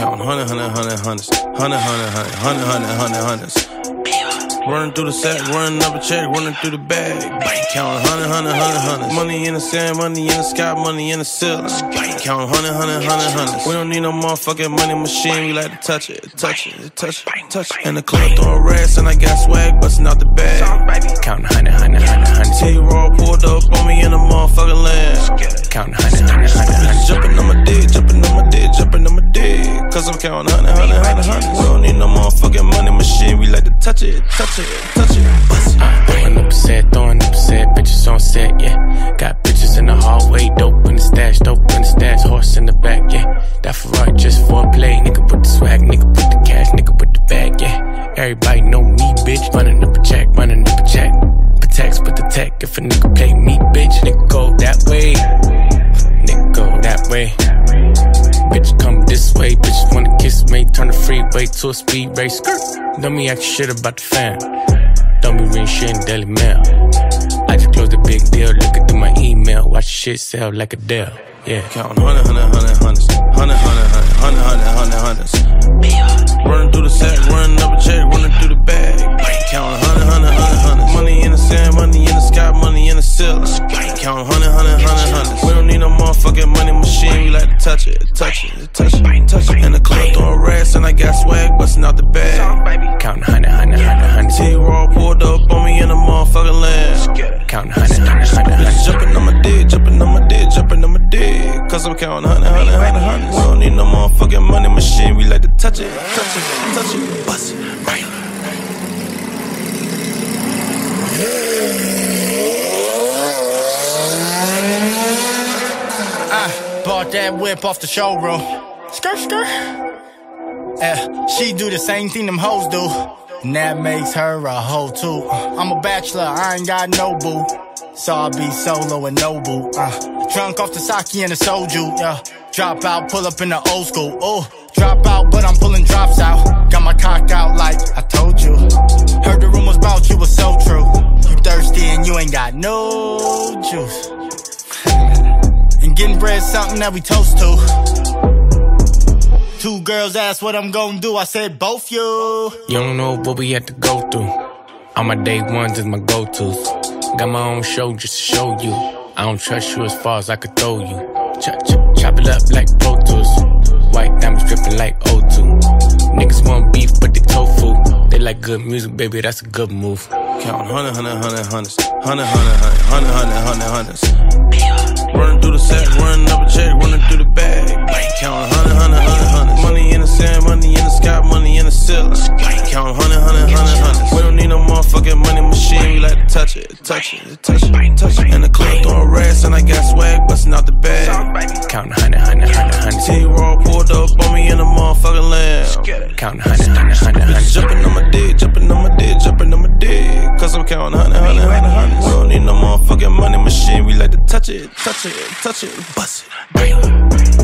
Counting hundred, hundred, hundred, hundreds, hundred, hundred, hundred, hundred, hundred, hundred, hundreds. Running through the sack, running up a check, running through the bag. Counting hundred, hundred, hundred, hundreds. Money in the sand, money in the sky, money in the ceiling. Counting hundred, hundred, hundred, hundreds. We don't need no motherfucking money machine. We like to touch it, touch it, touch it, touch it. In the club throwing rats, and I got swag busting out the bag. Counting hundred, hundred, hundred, hundred. Jumping on my dick, jumping on my dick, jumping on my dick. Cause I'm counting hundred, hundred, hundred, hundred. We don't need no motherfucking money machine. We like to touch it, touch it, touch it. Throwing up a set, throwing up a set, bitches on set, yeah. Got bitches in the hallway, dope in the stash, dope in the stash, horse in the back, yeah. That Ferrari just for a play, nigga put the swag, nigga put the cash, nigga put the bag, yeah. Everybody know me, bitch, running up a check, running up a check. Protects, put the tech, if a nigga play me, bitch, nigga go way. Bitch come this way, bitches wanna kiss me, turn the freeway to a speed race. Skirt. Don't me act shit about the. Don't be reading shit in Daily Mail. I just closed a big deal, look at my email, watch shit sell like a deal. Yeah. Counting hundred, hundred, hundred, hundreds, hundred, hundred, hundred, hundred, hundred, hundred, hundreds. Running through the sack, running up a check, running through the bag. Counting hundred, hundred, hundred, hundreds. Money in the sand, money in the sky, money in the ceiling. Counting hundred, motherfucking money machine. We like to touch it, touch it, touch it, touch it. In the club throwing rats, and I got swag busting out the bag. Counting hundred, hundred, hundred, hundred. T-Raww pulled up on me in the motherfucking land. Counting hundred, hundred, hundred, hundred. Jumping on my dick, jumping on my dick, jumping on my dick. Cause I'm counting hundred, hundred, hundred, hundreds. We don't need no motherfucking money machine. We like to touch it, touch it, touch it, bust it, right. I bought that whip off the showroom. Skirt, skirt. Yeah, she do the same thing them hoes do. And that makes her a hoe too. I'm a bachelor, I ain't got no boo. So I'll be solo and no boo. Uh, drunk off the sake and the soju. Yeah, drop out, pull up in the old school. Oh, drop out, but I'm pulling drops out. Got my cock out like I told getting bread something that we toast to. Two girls asked what I'm gonna do. I said both you. You don't know what we had to go through. All my day ones is my go-tos. Got my own show just to show you. I don't trust you as far as I could throw you. Chop, chop, chop it up like Pro Tools. White diamonds dripping like O2. Niggas want beef, but they tofu. They like good music, baby, that's a good move. Counting hundred, hundred, hundred, hundreds, hundred, hundred, hundred, hundred, hundred, hundred, hundreds. Touch it, touch it, touch it, touch it. In the club throwing rats, and I got swag busting out the bag. Counting hundred, hundred, hundred, hundred. T-Raww pulled up on me in the motherfucking land. Counting hundred, hundred, hundred, jumping on my dick, jumping on my dick, jumping on my dick. Cause I'm counting hundred, hundred, hundred, hundreds. We don't need no motherfucking money machine. We like to touch it, touch it, touch it, bust it. Bam.